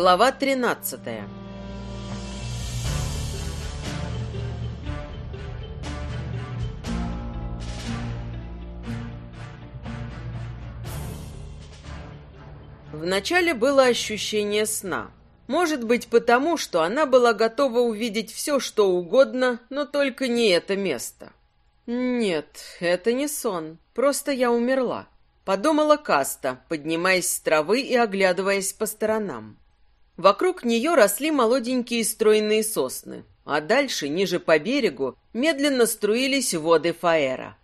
Глава тринадцатая Вначале было ощущение сна. Может быть, потому, что она была готова увидеть все, что угодно, но только не это место. Нет, это не сон, просто я умерла. Подумала Каста, поднимаясь с травы и оглядываясь по сторонам. Вокруг нее росли молоденькие стройные сосны, а дальше, ниже по берегу, медленно струились воды Фаэра.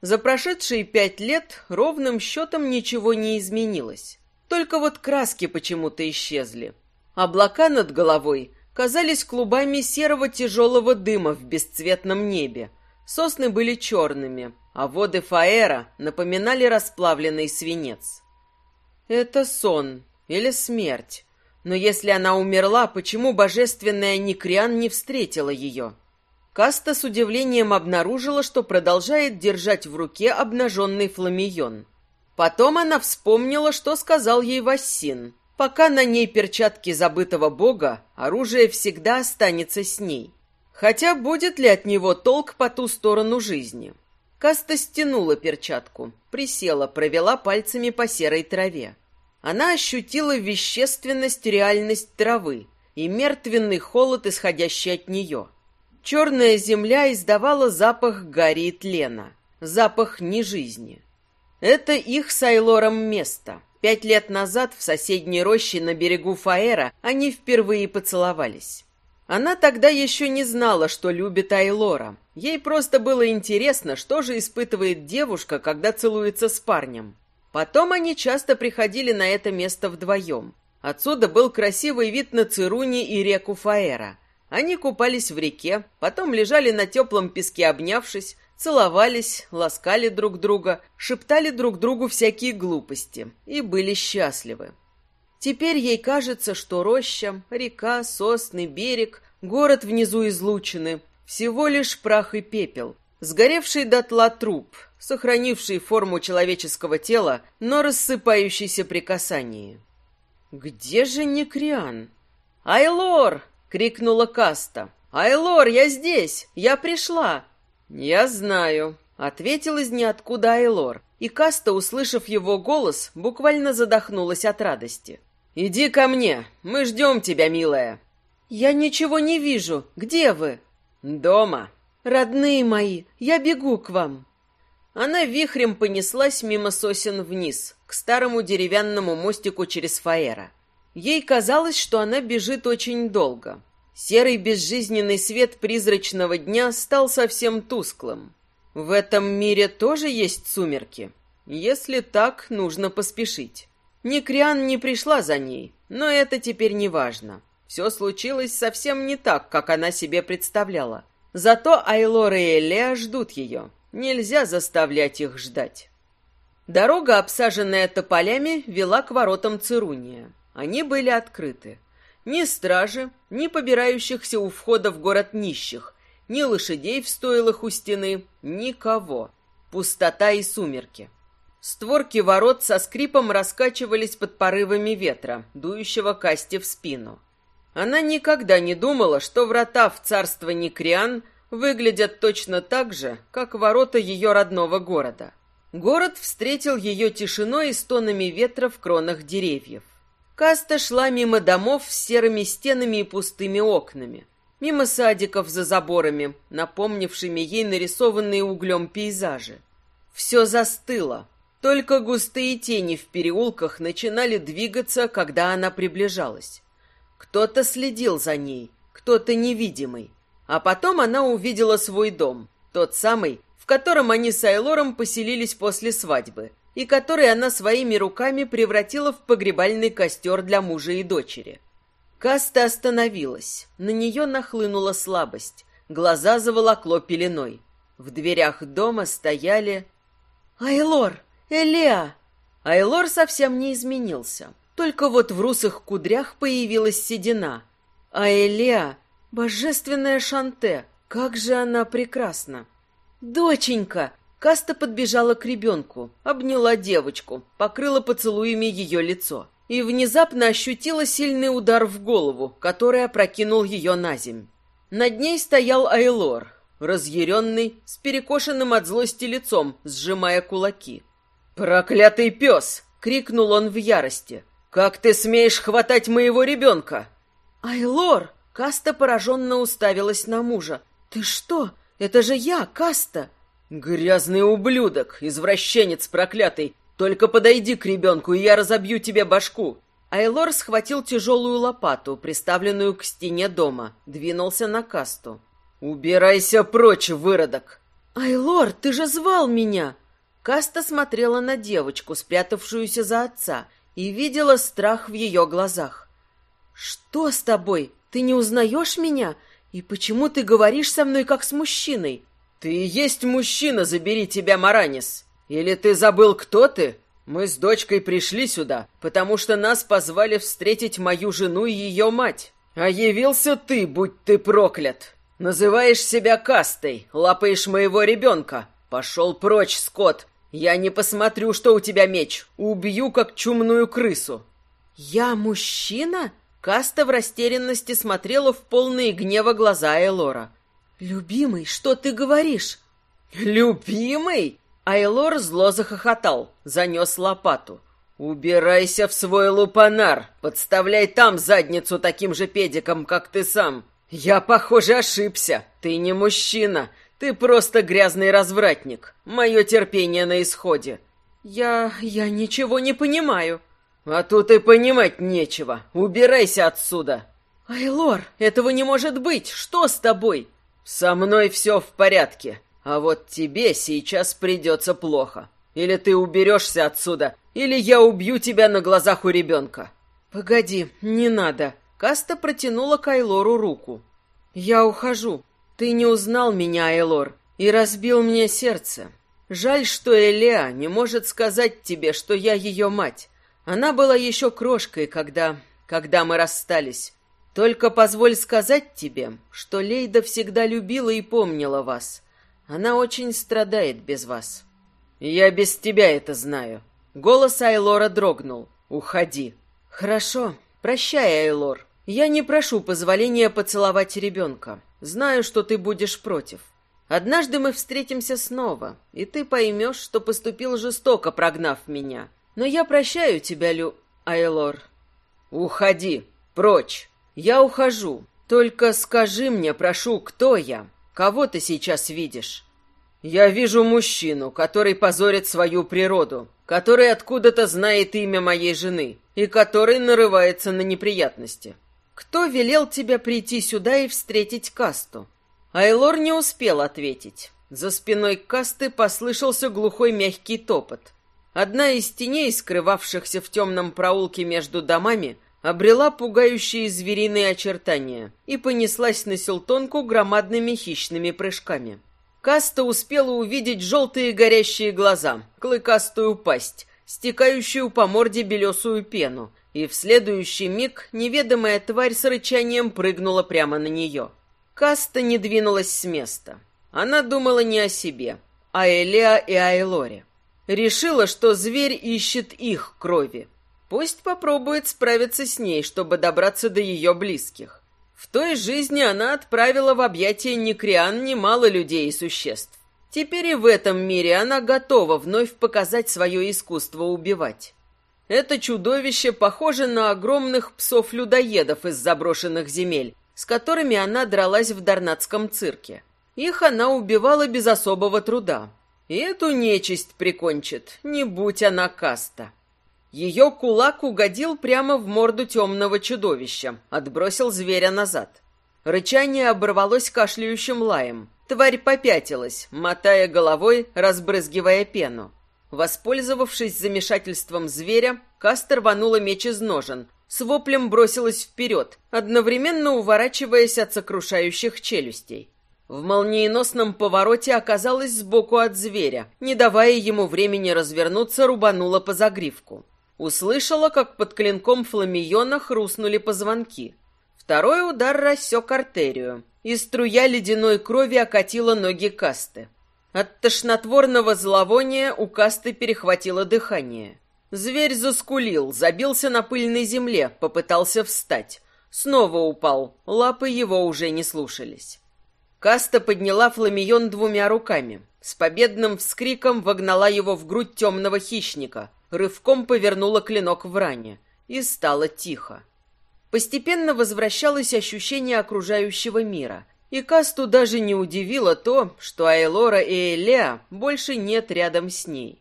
За прошедшие пять лет ровным счетом ничего не изменилось. Только вот краски почему-то исчезли. Облака над головой казались клубами серого тяжелого дыма в бесцветном небе. Сосны были черными, а воды Фаэра напоминали расплавленный свинец. Это сон или смерть. Но если она умерла, почему божественная Никриан не встретила ее? Каста с удивлением обнаружила, что продолжает держать в руке обнаженный фламион. Потом она вспомнила, что сказал ей Вассин. Пока на ней перчатки забытого бога, оружие всегда останется с ней. Хотя будет ли от него толк по ту сторону жизни? Каста стянула перчатку, присела, провела пальцами по серой траве. Она ощутила вещественность, реальность травы и мертвенный холод, исходящий от нее. Черная земля издавала запах гари и тлена, запах нежизни. Это их с Айлором место. Пять лет назад в соседней роще на берегу Фаэра они впервые поцеловались. Она тогда еще не знала, что любит Айлора. Ей просто было интересно, что же испытывает девушка, когда целуется с парнем. Потом они часто приходили на это место вдвоем. Отсюда был красивый вид на Цируни и реку Фаэра. Они купались в реке, потом лежали на теплом песке, обнявшись, целовались, ласкали друг друга, шептали друг другу всякие глупости и были счастливы. Теперь ей кажется, что роща, река, сосны, берег, город внизу излучены, всего лишь прах и пепел, сгоревший дотла труп, сохранивший форму человеческого тела, но рассыпающийся при касании. «Где же Некриан?» «Айлор!» — крикнула Каста. «Айлор, я здесь! Я пришла!» «Я знаю», — ответил из ниоткуда Айлор, и Каста, услышав его голос, буквально задохнулась от радости. «Иди ко мне, мы ждем тебя, милая». «Я ничего не вижу. Где вы?» «Дома». «Родные мои, я бегу к вам». Она вихрем понеслась мимо сосен вниз, к старому деревянному мостику через Фаэра. Ей казалось, что она бежит очень долго. Серый безжизненный свет призрачного дня стал совсем тусклым. В этом мире тоже есть сумерки. Если так, нужно поспешить. Никриан не пришла за ней, но это теперь не важно. Все случилось совсем не так, как она себе представляла. Зато Айлора и Элеа ждут ее. Нельзя заставлять их ждать. Дорога, обсаженная тополями, вела к воротам Цируния. Они были открыты. Ни стражи, ни побирающихся у входа в город нищих, ни лошадей в стойлах у стены, никого. Пустота и сумерки. Створки ворот со скрипом раскачивались под порывами ветра, дующего Касте в спину. Она никогда не думала, что врата в царство Никриан выглядят точно так же, как ворота ее родного города. Город встретил ее тишиной и стонами ветра в кронах деревьев. Каста шла мимо домов с серыми стенами и пустыми окнами, мимо садиков за заборами, напомнившими ей нарисованные углем пейзажи. Все застыло, только густые тени в переулках начинали двигаться, когда она приближалась. Кто-то следил за ней, кто-то невидимый. А потом она увидела свой дом, тот самый, в котором они с Айлором поселились после свадьбы, и который она своими руками превратила в погребальный костер для мужа и дочери. Каста остановилась, на нее нахлынула слабость, глаза заволокло пеленой. В дверях дома стояли... «Айлор!» Элеа!» Айлор совсем не изменился. Только вот в русых кудрях появилась седина. А Элеа — божественная Шанте. Как же она прекрасна! «Доченька!» Каста подбежала к ребенку, обняла девочку, покрыла поцелуями ее лицо. и внезапно ощутила сильный удар в голову, который опрокинул ее на земь. Над ней стоял Айлор, разъяренный, с перекошенным от злости лицом, сжимая кулаки. «Проклятый пес!» — крикнул он в ярости. «Как ты смеешь хватать моего ребенка?» «Айлор!» — Каста пораженно уставилась на мужа. «Ты что? Это же я, Каста!» «Грязный ублюдок, извращенец проклятый! Только подойди к ребенку, и я разобью тебе башку!» Айлор схватил тяжелую лопату, приставленную к стене дома, двинулся на Касту. «Убирайся прочь, выродок!» «Айлор, ты же звал меня!» Каста смотрела на девочку, спрятавшуюся за отца, и видела страх в ее глазах. «Что с тобой? Ты не узнаешь меня? И почему ты говоришь со мной, как с мужчиной?» «Ты и есть мужчина, забери тебя, Маранис! Или ты забыл, кто ты? Мы с дочкой пришли сюда, потому что нас позвали встретить мою жену и ее мать. А явился ты, будь ты проклят!» Называешь себя кастой, лапаешь моего ребенка. Пошел прочь, Скот. Я не посмотрю, что у тебя меч. Убью, как чумную крысу. Я мужчина? Каста в растерянности смотрела в полные гнева глаза Элора. «Любимый, что ты говоришь?» «Любимый?» Айлор зло захохотал, занес лопату. «Убирайся в свой лупанар, подставляй там задницу таким же педиком, как ты сам. «Я, похоже, ошибся. Ты не мужчина. Ты просто грязный развратник. Мое терпение на исходе». «Я... я ничего не понимаю». «А тут и понимать нечего. Убирайся отсюда». «Айлор, этого не может быть. Что с тобой?» «Со мной все в порядке. А вот тебе сейчас придется плохо. Или ты уберешься отсюда, или я убью тебя на глазах у ребенка». «Погоди, не надо». Каста протянула Кайлору руку. «Я ухожу. Ты не узнал меня, Айлор, и разбил мне сердце. Жаль, что Элеа не может сказать тебе, что я ее мать. Она была еще крошкой, когда... когда мы расстались. Только позволь сказать тебе, что Лейда всегда любила и помнила вас. Она очень страдает без вас». «Я без тебя это знаю». Голос Айлора дрогнул. «Уходи». «Хорошо. Прощай, Айлор. Я не прошу позволения поцеловать ребенка. Знаю, что ты будешь против. Однажды мы встретимся снова, и ты поймешь, что поступил жестоко, прогнав меня. Но я прощаю тебя, Лю... Айлор. Уходи, прочь. Я ухожу. Только скажи мне, прошу, кто я? Кого ты сейчас видишь? Я вижу мужчину, который позорит свою природу, который откуда-то знает имя моей жены и который нарывается на неприятности. «Кто велел тебе прийти сюда и встретить Касту?» Айлор не успел ответить. За спиной Касты послышался глухой мягкий топот. Одна из теней, скрывавшихся в темном проулке между домами, обрела пугающие звериные очертания и понеслась на селтонку громадными хищными прыжками. Каста успела увидеть желтые горящие глаза, клыкастую пасть, стекающую по морде белесую пену, и в следующий миг неведомая тварь с рычанием прыгнула прямо на нее. Каста не двинулась с места. Она думала не о себе, а Элеа и Айлоре. Решила, что зверь ищет их крови. Пусть попробует справиться с ней, чтобы добраться до ее близких. В той жизни она отправила в объятия Некриан немало людей и существ. Теперь и в этом мире она готова вновь показать свое искусство убивать. Это чудовище похоже на огромных псов-людоедов из заброшенных земель, с которыми она дралась в Дарнатском цирке. Их она убивала без особого труда. И эту нечисть прикончит, не будь она каста. Ее кулак угодил прямо в морду темного чудовища, отбросил зверя назад. Рычание оборвалось кашляющим лаем. Тварь попятилась, мотая головой, разбрызгивая пену. Воспользовавшись замешательством зверя, Кастер рванула меч из ножен, с воплем бросилась вперед, одновременно уворачиваясь от сокрушающих челюстей. В молниеносном повороте оказалась сбоку от зверя, не давая ему времени развернуться, рубанула по загривку. Услышала, как под клинком фламиона хрустнули позвонки. Второй удар рассек артерию, и струя ледяной крови окатила ноги Касты. От тошнотворного зловония у Касты перехватило дыхание. Зверь заскулил, забился на пыльной земле, попытался встать. Снова упал, лапы его уже не слушались. Каста подняла фламион двумя руками. С победным вскриком вогнала его в грудь темного хищника, рывком повернула клинок в ране. И стало тихо. Постепенно возвращалось ощущение окружающего мира, и Касту даже не удивило то, что Айлора и Элеа больше нет рядом с ней.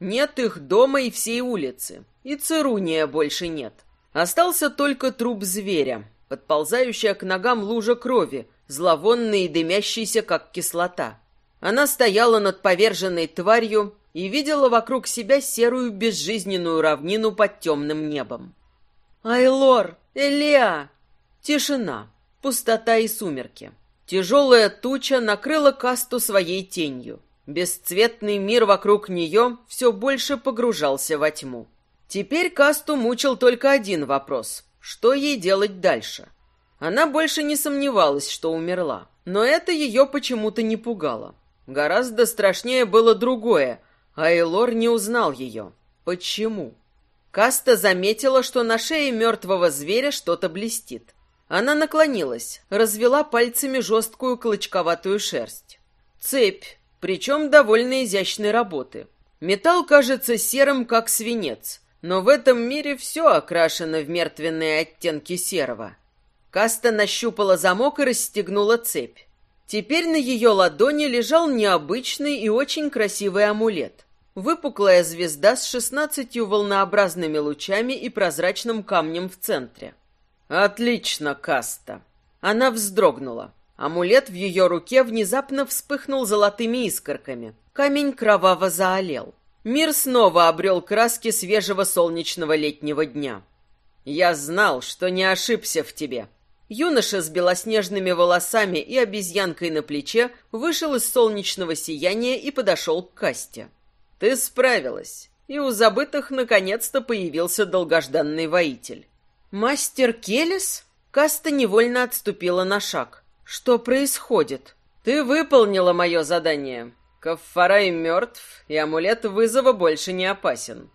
Нет их дома и всей улицы, и Церуния больше нет. Остался только труп зверя, подползающая к ногам лужа крови, зловонный и дымящийся, как кислота. Она стояла над поверженной тварью и видела вокруг себя серую безжизненную равнину под темным небом. «Айлор! Элеа!» Тишина, пустота и сумерки. Тяжелая туча накрыла касту своей тенью. Бесцветный мир вокруг нее все больше погружался во тьму. Теперь касту мучил только один вопрос. Что ей делать дальше? Она больше не сомневалась, что умерла. Но это ее почему-то не пугало. Гораздо страшнее было другое, а не узнал ее. Почему? Каста заметила, что на шее мертвого зверя что-то блестит. Она наклонилась, развела пальцами жесткую клочковатую шерсть. Цепь, причем довольно изящной работы. Металл кажется серым, как свинец, но в этом мире все окрашено в мертвенные оттенки серого. Каста нащупала замок и расстегнула цепь. Теперь на ее ладони лежал необычный и очень красивый амулет. Выпуклая звезда с шестнадцатью волнообразными лучами и прозрачным камнем в центре. «Отлично, Каста!» Она вздрогнула. Амулет в ее руке внезапно вспыхнул золотыми искорками. Камень кроваво заолел. Мир снова обрел краски свежего солнечного летнего дня. «Я знал, что не ошибся в тебе». Юноша с белоснежными волосами и обезьянкой на плече вышел из солнечного сияния и подошел к Касте. «Ты справилась, и у забытых наконец-то появился долгожданный воитель. «Мастер Келес?» Каста невольно отступила на шаг. «Что происходит?» «Ты выполнила мое задание. Каффарай мертв, и амулет вызова больше не опасен».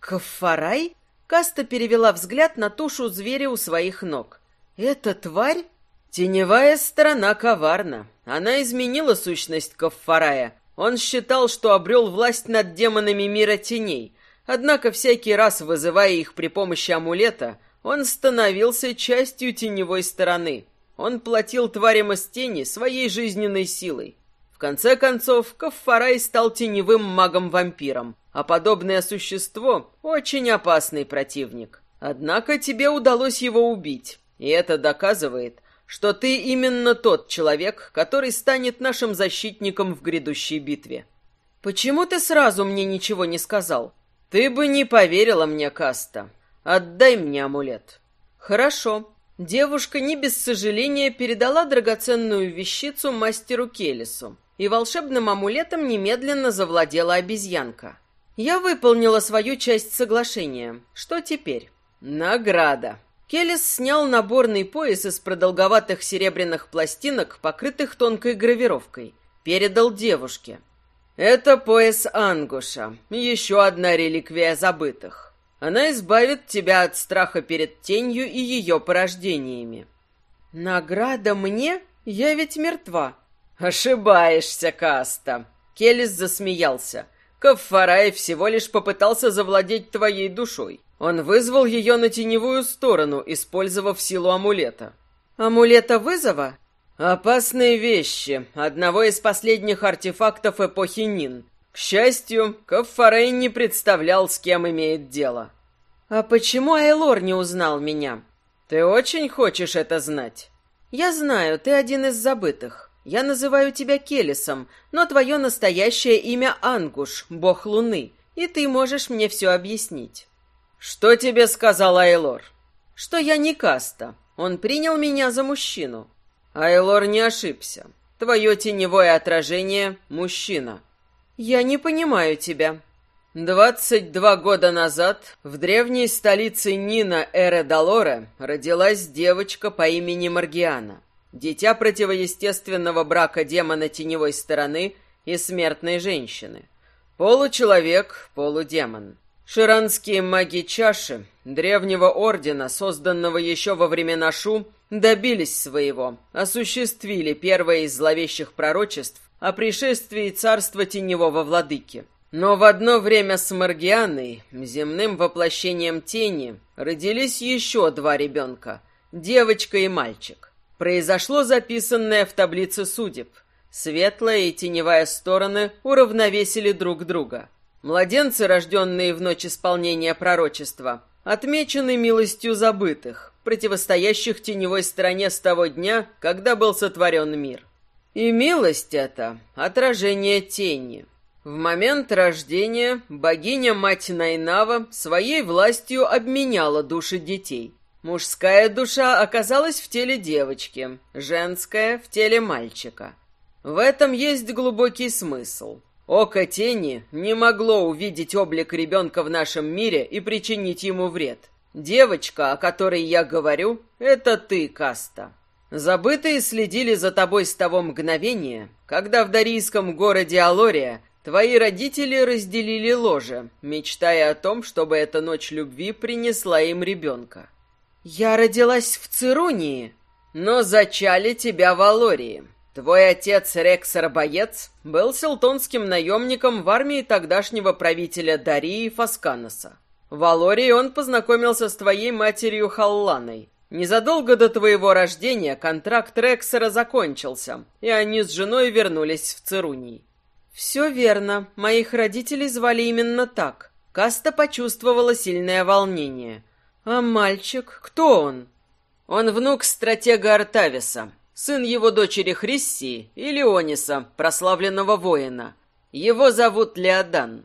«Каффарай?» Каста перевела взгляд на тушу зверя у своих ног. «Это тварь?» «Теневая сторона коварна. Она изменила сущность Каффарая. Он считал, что обрел власть над демонами мира теней, однако всякий раз, вызывая их при помощи амулета, он становился частью теневой стороны. Он платил тварям из тени своей жизненной силой. В конце концов, Каффарай стал теневым магом-вампиром, а подобное существо — очень опасный противник. Однако тебе удалось его убить, и это доказывает, что ты именно тот человек, который станет нашим защитником в грядущей битве. Почему ты сразу мне ничего не сказал? Ты бы не поверила мне, Каста. Отдай мне амулет. Хорошо. Девушка не без сожаления передала драгоценную вещицу мастеру Келесу, и волшебным амулетом немедленно завладела обезьянка. Я выполнила свою часть соглашения. Что теперь? Награда. Келес снял наборный пояс из продолговатых серебряных пластинок, покрытых тонкой гравировкой. Передал девушке. Это пояс Ангуша, еще одна реликвия забытых. Она избавит тебя от страха перед тенью и ее порождениями. Награда мне? Я ведь мертва. Ошибаешься, Каста. Келис засмеялся. Каффарай всего лишь попытался завладеть твоей душой. Он вызвал ее на теневую сторону, использовав силу амулета. Амулета вызова? Опасные вещи. Одного из последних артефактов эпохи Нин. К счастью, Каффарей не представлял, с кем имеет дело. «А почему Айлор не узнал меня?» «Ты очень хочешь это знать?» «Я знаю, ты один из забытых. Я называю тебя Келесом, но твое настоящее имя Ангуш, бог Луны, и ты можешь мне все объяснить». «Что тебе сказал Айлор?» «Что я не каста. Он принял меня за мужчину». Айлор не ошибся. Твое теневое отражение — мужчина. «Я не понимаю тебя». Двадцать два года назад в древней столице Нина Эре Долоре родилась девочка по имени Маргиана, дитя противоестественного брака демона теневой стороны и смертной женщины. Получеловек, полудемон. Ширанские маги чаши, древнего ордена, созданного еще во времена Шу, добились своего, осуществили первое из зловещих пророчеств о пришествии царства теневого владыки. Но в одно время с Маргианой, земным воплощением тени, родились еще два ребенка – девочка и мальчик. Произошло записанное в таблице судеб. Светлая и теневая стороны уравновесили друг друга. Младенцы, рожденные в ночь исполнения пророчества, отмечены милостью забытых, противостоящих теневой стороне с того дня, когда был сотворен мир. И милость эта — отражение тени. В момент рождения богиня-мать Найнава своей властью обменяла души детей. Мужская душа оказалась в теле девочки, женская — в теле мальчика. В этом есть глубокий смысл. Око тени не могло увидеть облик ребенка в нашем мире и причинить ему вред. Девочка, о которой я говорю, это ты, Каста. Забытые следили за тобой с того мгновения, когда в дарийском городе Алория твои родители разделили ложе, мечтая о том, чтобы эта ночь любви принесла им ребенка. Я родилась в Цирунии, но зачали тебя в Алории. Твой отец Рексер Боец был селтонским наемником в армии тогдашнего правителя Дарии Фасканоса. В Алории он познакомился с твоей матерью Халланой. Незадолго до твоего рождения контракт Рексера закончился, и они с женой вернулись в Церуний. Все верно, моих родителей звали именно так. Каста почувствовала сильное волнение. А мальчик, кто он? Он внук стратега Артависа, сын его дочери Хриссии и Леониса, прославленного воина. Его зовут Леодан.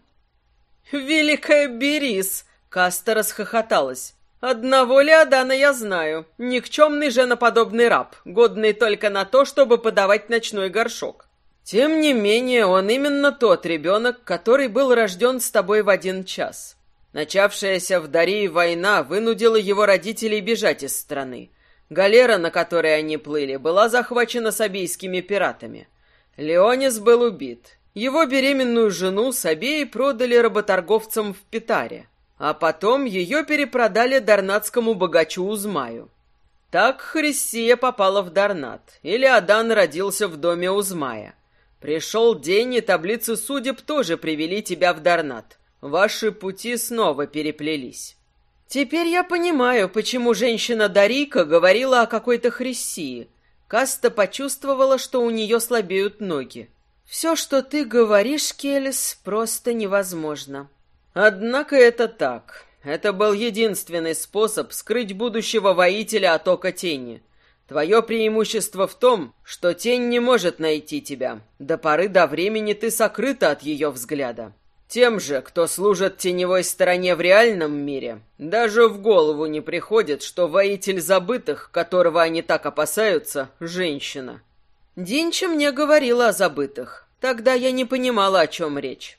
«Великая Берис!» — Каста расхохоталась. «Одного Леодана я знаю. Никчемный женоподобный раб, годный только на то, чтобы подавать ночной горшок. Тем не менее, он именно тот ребенок, который был рожден с тобой в один час. Начавшаяся в Дарии война вынудила его родителей бежать из страны. Галера, на которой они плыли, была захвачена сабийскими пиратами. Леонис был убит. Его беременную жену Сабеи продали работорговцам в Питаре, а потом ее перепродали дарнатскому богачу Узмаю. Так Хриссия попала в Дарнат, или Адан родился в доме Узмая. Пришел день, и таблицы судеб тоже привели тебя в Дарнат. Ваши пути снова переплелись. Теперь я понимаю, почему женщина Дарика говорила о какой-то хрисии. Каста почувствовала, что у нее слабеют ноги. Все, что ты говоришь, Келес, просто невозможно. Однако это так. Это был единственный способ скрыть будущего воителя от ока тени. Твое преимущество в том, что тень не может найти тебя. До поры до времени ты сокрыта от ее взгляда. Тем же, кто служит теневой стороне в реальном мире, даже в голову не приходит, что воитель забытых, которого они так опасаются, женщина. Динча мне говорила о забытых. Тогда я не понимала, о чем речь.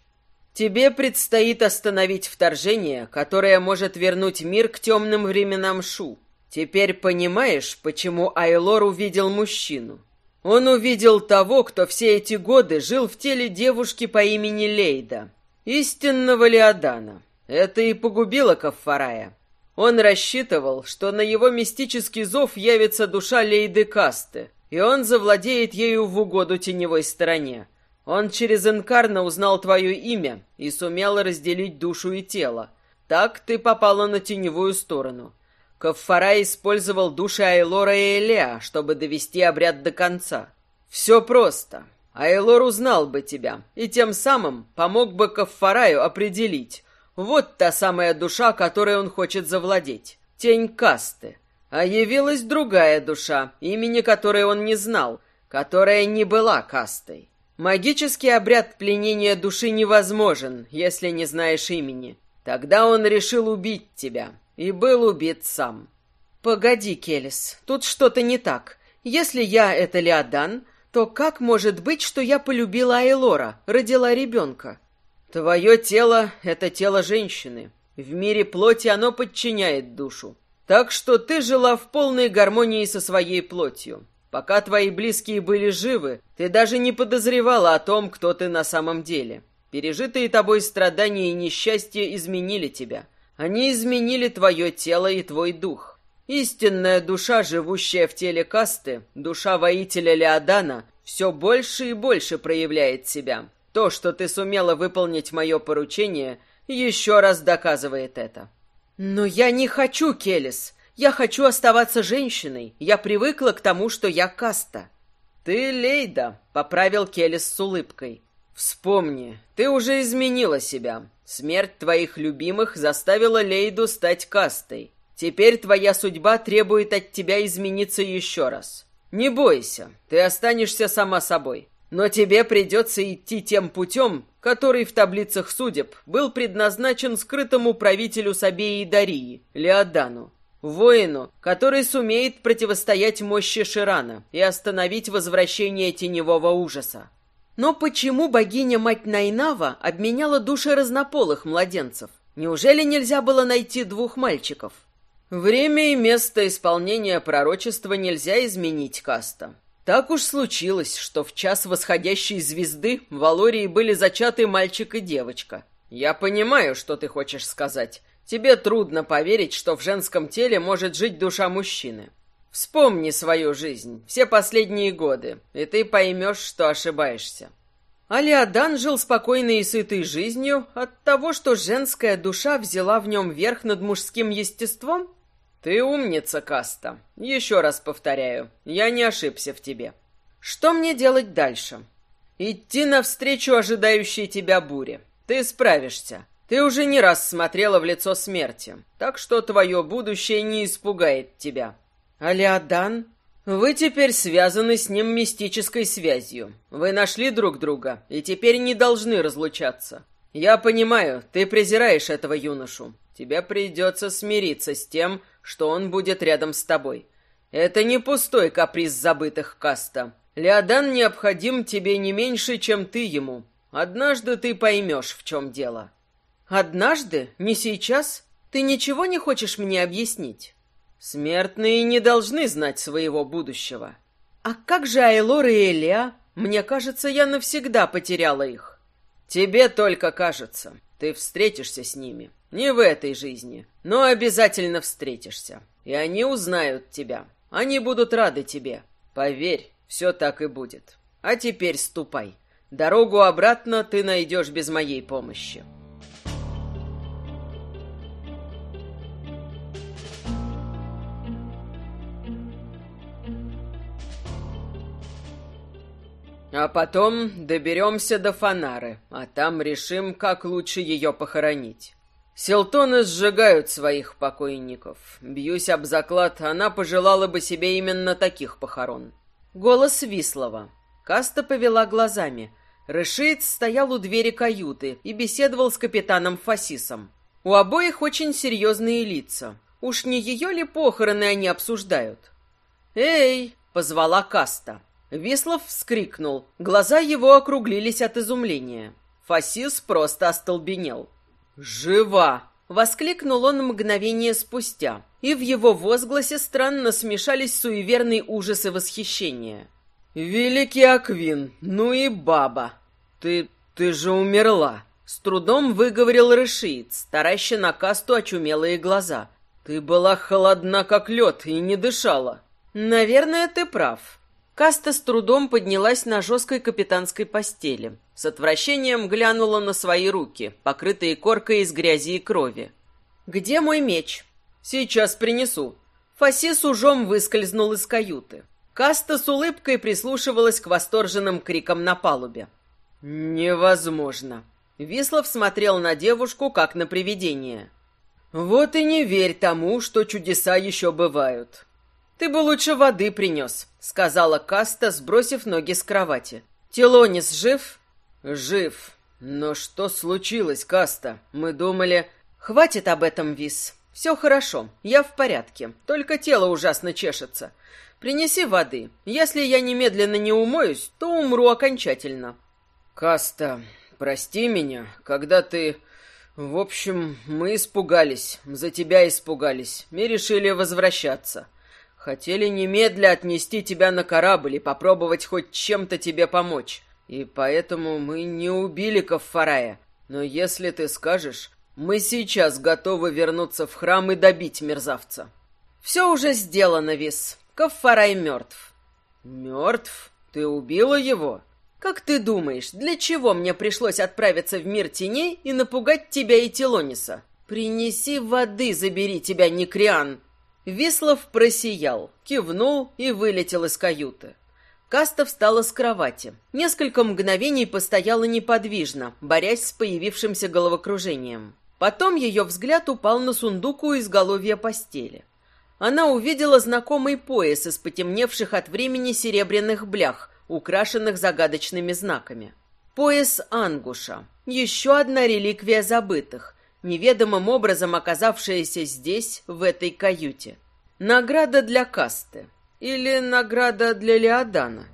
Тебе предстоит остановить вторжение, которое может вернуть мир к темным временам Шу. Теперь понимаешь, почему Айлор увидел мужчину? Он увидел того, кто все эти годы жил в теле девушки по имени Лейда истинного Леодана. Это и погубило Каффарая. Он рассчитывал, что на его мистический зов явится душа Лейды Касты, и он завладеет ею в угоду теневой стороне. Он через Инкарна узнал твое имя и сумел разделить душу и тело. Так ты попала на теневую сторону. Каффарай использовал души Айлора и Элеа, чтобы довести обряд до конца. Все просто. Айлор узнал бы тебя, и тем самым помог бы Каффараю определить. Вот та самая душа, которой он хочет завладеть. Тень касты. А явилась другая душа, имени которой он не знал, которая не была кастой. Магический обряд пленения души невозможен, если не знаешь имени. Тогда он решил убить тебя, и был убит сам. Погоди, Келис, тут что-то не так. Если я это Леодан, то как может быть, что я полюбила Айлора, родила ребенка? Твое тело — это тело женщины. В мире плоти оно подчиняет душу. Так что ты жила в полной гармонии со своей плотью. Пока твои близкие были живы, ты даже не подозревала о том, кто ты на самом деле. Пережитые тобой страдания и несчастья изменили тебя. Они изменили твое тело и твой дух. Истинная душа, живущая в теле касты, душа воителя Леодана, все больше и больше проявляет себя. То, что ты сумела выполнить мое поручение, еще раз доказывает это. Но я не хочу, Келис. Я хочу оставаться женщиной. Я привыкла к тому, что я каста. Ты Лейда, поправил Келис с улыбкой. Вспомни, ты уже изменила себя. Смерть твоих любимых заставила Лейду стать кастой. Теперь твоя судьба требует от тебя измениться еще раз. Не бойся, ты останешься сама собой. Но тебе придется идти тем путем, который в таблицах судеб был предназначен скрытому правителю Сабеи Дарии, Леодану. Воину, который сумеет противостоять мощи Ширана и остановить возвращение теневого ужаса. Но почему богиня-мать Найнава обменяла души разнополых младенцев? Неужели нельзя было найти двух мальчиков? Время и место исполнения пророчества нельзя изменить, Каста. Так уж случилось, что в час восходящей звезды в Алории были зачаты мальчик и девочка. Я понимаю, что ты хочешь сказать. Тебе трудно поверить, что в женском теле может жить душа мужчины. Вспомни свою жизнь, все последние годы, и ты поймешь, что ошибаешься. Алиадан жил спокойной и сытой жизнью от того, что женская душа взяла в нем верх над мужским естеством? Ты умница, Каста. Еще раз повторяю, я не ошибся в тебе. Что мне делать дальше? Идти навстречу ожидающей тебя буре. Ты справишься. Ты уже не раз смотрела в лицо смерти, так что твое будущее не испугает тебя. Алиадан, вы теперь связаны с ним мистической связью. Вы нашли друг друга и теперь не должны разлучаться. Я понимаю, ты презираешь этого юношу. Тебе придется смириться с тем, что он будет рядом с тобой. Это не пустой каприз забытых каста. Леодан необходим тебе не меньше, чем ты ему. Однажды ты поймешь, в чем дело. Однажды? Не сейчас? Ты ничего не хочешь мне объяснить? Смертные не должны знать своего будущего. А как же Айлор и Элия? Мне кажется, я навсегда потеряла их. Тебе только кажется. Ты встретишься с ними. Не в этой жизни, но обязательно встретишься. И они узнают тебя. Они будут рады тебе. Поверь, все так и будет. А теперь ступай. Дорогу обратно ты найдешь без моей помощи. А потом доберемся до Фонары, а там решим, как лучше ее похоронить. Селтоны сжигают своих покойников. Бьюсь об заклад, она пожелала бы себе именно таких похорон. Голос Вислова. Каста повела глазами. Решиц стоял у двери каюты и беседовал с капитаном Фасисом. У обоих очень серьезные лица. Уж не ее ли похороны они обсуждают? «Эй!» — позвала Каста. Вислов вскрикнул. Глаза его округлились от изумления. Фасис просто остолбенел. «Жива!» — воскликнул он мгновение спустя, и в его возгласе странно смешались суеверный ужас и восхищение. «Великий Аквин, ну и баба! Ты... ты же умерла!» С трудом выговорил Решиец, тараща на касту очумелые глаза. «Ты была холодна, как лед, и не дышала». «Наверное, ты прав». Каста с трудом поднялась на жесткой капитанской постели. С отвращением глянула на свои руки, покрытые коркой из грязи и крови. «Где мой меч?» «Сейчас принесу». Фаси с ужом выскользнул из каюты. Каста с улыбкой прислушивалась к восторженным крикам на палубе. «Невозможно!» Вислов смотрел на девушку, как на привидение. «Вот и не верь тому, что чудеса еще бывают. Ты бы лучше воды принес», — сказала Каста, сбросив ноги с кровати. «Телонис жив?» «Жив. Но что случилось, Каста? Мы думали...» «Хватит об этом, Вис. Все хорошо. Я в порядке. Только тело ужасно чешется. Принеси воды. Если я немедленно не умоюсь, то умру окончательно». «Каста, прости меня, когда ты...» «В общем, мы испугались, за тебя испугались и решили возвращаться. Хотели немедля отнести тебя на корабль и попробовать хоть чем-то тебе помочь. И поэтому мы не убили Каффарая. Но если ты скажешь, мы сейчас готовы вернуться в храм и добить мерзавца. Все уже сделано, Вис. Каффарай мертв. Мертв? Ты убила его? Как ты думаешь, для чего мне пришлось отправиться в мир теней и напугать тебя и Телониса? Принеси воды, забери тебя, Некриан. Вислов просиял, кивнул и вылетел из каюты. Каста встала с кровати. Несколько мгновений постояла неподвижно, борясь с появившимся головокружением. Потом ее взгляд упал на сундук у изголовья постели. Она увидела знакомый пояс из потемневших от времени серебряных блях, украшенных загадочными знаками. Пояс Ангуша. Еще одна реликвия забытых, неведомым образом оказавшаяся здесь, в этой каюте. Награда для касты. Или награда для Леодана.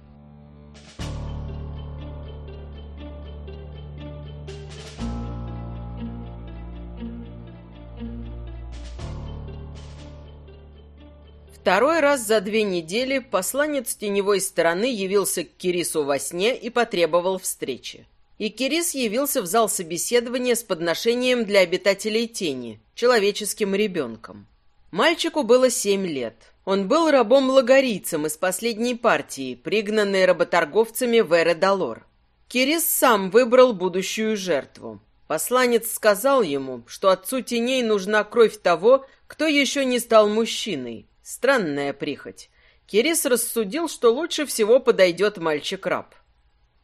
Второй раз за две недели посланец теневой стороны явился к Кирису во сне и потребовал встречи. И Кирис явился в зал собеседования с подношением для обитателей тени, человеческим ребенком. Мальчику было семь лет. Он был рабом-лагорийцем из последней партии, пригнанной работорговцами в Эредалор. Кирис сам выбрал будущую жертву. Посланец сказал ему, что отцу теней нужна кровь того, кто еще не стал мужчиной, Странная прихоть. Кирис рассудил, что лучше всего подойдет мальчик-раб.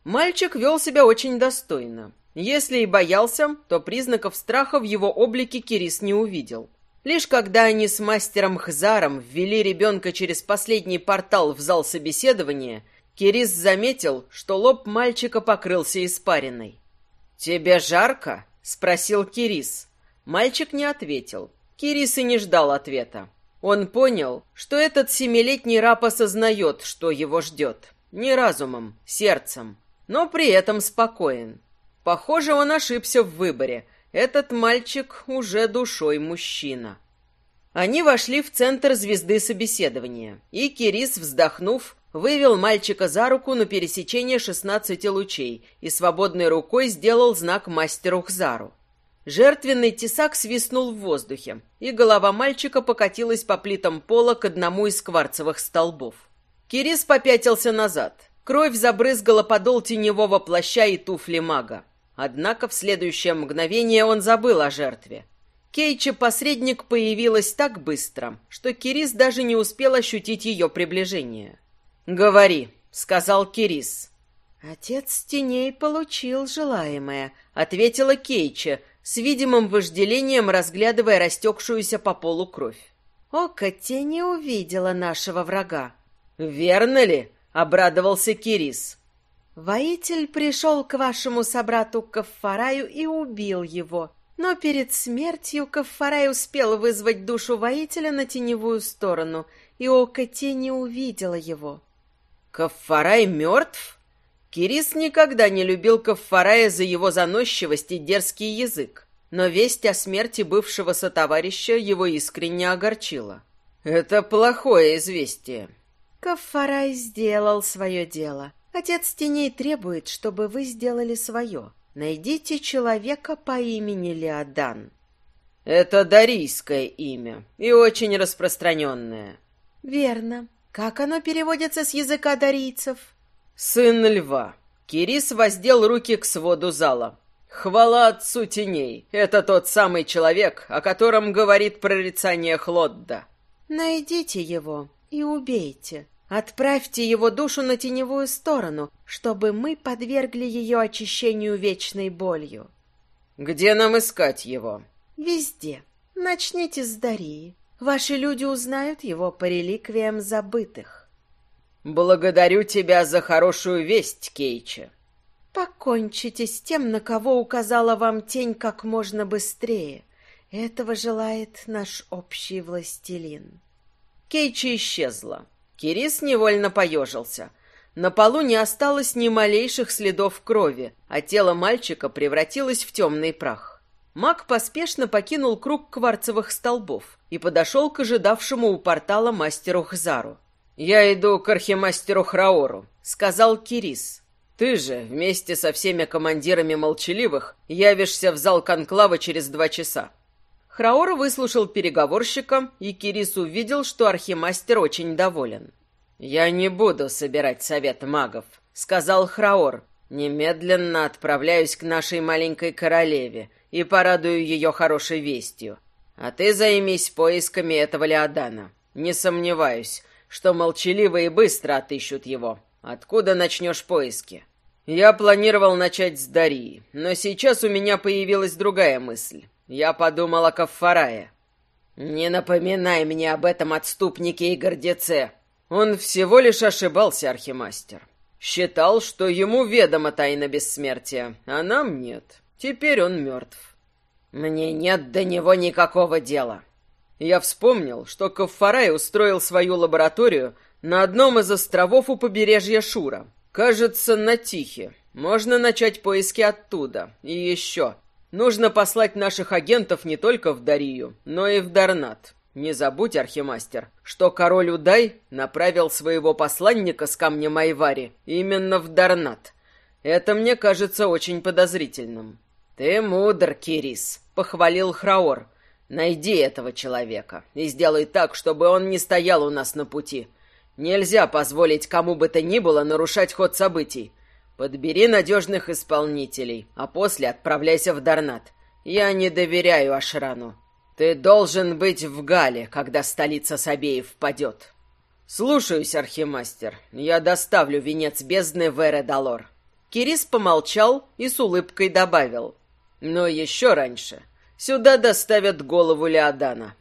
Мальчик вел себя очень достойно. Если и боялся, то признаков страха в его облике Кирис не увидел. Лишь когда они с мастером Хзаром ввели ребенка через последний портал в зал собеседования, Кирис заметил, что лоб мальчика покрылся испариной. «Тебе жарко?» — спросил Кирис. Мальчик не ответил. Кирис и не ждал ответа. Он понял, что этот семилетний раб осознает, что его ждет. Не разумом, сердцем, но при этом спокоен. Похоже, он ошибся в выборе. Этот мальчик уже душой мужчина. Они вошли в центр звезды собеседования, и Кирис, вздохнув, вывел мальчика за руку на пересечение шестнадцати лучей и свободной рукой сделал знак мастеру Хзару. Жертвенный тесак свистнул в воздухе, и голова мальчика покатилась по плитам пола к одному из кварцевых столбов. Кирис попятился назад. Кровь забрызгала подол теневого плаща и туфли мага. Однако в следующее мгновение он забыл о жертве. Кейча-посредник появилась так быстро, что Кирис даже не успел ощутить ее приближение. «Говори», — сказал Кирис. «Отец теней получил желаемое», — ответила Кейча, с видимым вожделением разглядывая растекшуюся по полу кровь. «Око тени увидела нашего врага». «Верно ли?» — обрадовался Кирис. «Воитель пришел к вашему собрату Каффараю и убил его, но перед смертью Каффарай успел вызвать душу воителя на теневую сторону, и око тени увидела его». «Каффарай мертв?» Кирис никогда не любил Каффарая за его заносчивость и дерзкий язык, но весть о смерти бывшего сотоварища его искренне огорчила. «Это плохое известие». «Каффарай сделал свое дело. Отец теней требует, чтобы вы сделали свое. Найдите человека по имени Леодан». «Это дарийское имя и очень распространенное». «Верно. Как оно переводится с языка дарийцев?» «Сын льва». Кирис воздел руки к своду зала. «Хвала отцу теней! Это тот самый человек, о котором говорит прорицание Хлодда». «Найдите его и убейте. Отправьте его душу на теневую сторону, чтобы мы подвергли ее очищению вечной болью». «Где нам искать его?» «Везде. Начните с Дарии. Ваши люди узнают его по реликвиям забытых». «Благодарю тебя за хорошую весть, Кейча». «Покончите с тем, на кого указала вам тень как можно быстрее. Этого желает наш общий властелин». Кейча исчезла. Кирис невольно поежился. На полу не осталось ни малейших следов крови, а тело мальчика превратилось в темный прах. Маг поспешно покинул круг кварцевых столбов и подошел к ожидавшему у портала мастеру Хзару. «Я иду к архимастеру Храору», — сказал Кирис. Ты же вместе со всеми командирами молчаливых явишься в зал конклава через два часа. Храор выслушал переговорщика, и Кирис увидел, что архимастер очень доволен. «Я не буду собирать совет магов», — сказал Храор. «Немедленно отправляюсь к нашей маленькой королеве и порадую ее хорошей вестью. А ты займись поисками этого Леодана. Не сомневаюсь, что молчаливые быстро отыщут его. Откуда начнешь поиски?» «Я планировал начать с Дарии, но сейчас у меня появилась другая мысль. Я подумал о Каффарае». «Не напоминай мне об этом отступнике и гордеце», он всего лишь ошибался, архимастер. Считал, что ему ведома тайна бессмертия, а нам нет. Теперь он мертв. Мне нет до него никакого дела. Я вспомнил, что Каффарай устроил свою лабораторию на одном из островов у побережья Шура. Кажется, на Тихе. Можно начать поиски оттуда. И еще. Нужно послать наших агентов не только в Дарию, но и в Дарнат. Не забудь, архимастер, что король Удай направил своего посланника с камня Майвари именно в Дарнат. Это мне кажется очень подозрительным. Ты мудр, Кирис, похвалил Храор. Найди этого человека и сделай так, чтобы он не стоял у нас на пути. Нельзя позволить кому бы то ни было нарушать ход событий. Подбери надежных исполнителей, а после отправляйся в Дарнат. Я не доверяю Ашрану. Ты должен быть в Гале, когда столица Сабеев впадет. Слушаюсь, архимастер. Я доставлю венец бездны в Эредалор. Кирис помолчал и с улыбкой добавил. Но еще раньше. Сюда доставят голову Леодана.